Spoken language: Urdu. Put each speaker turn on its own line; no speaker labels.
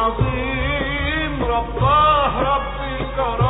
العظيم رباه رب الكرم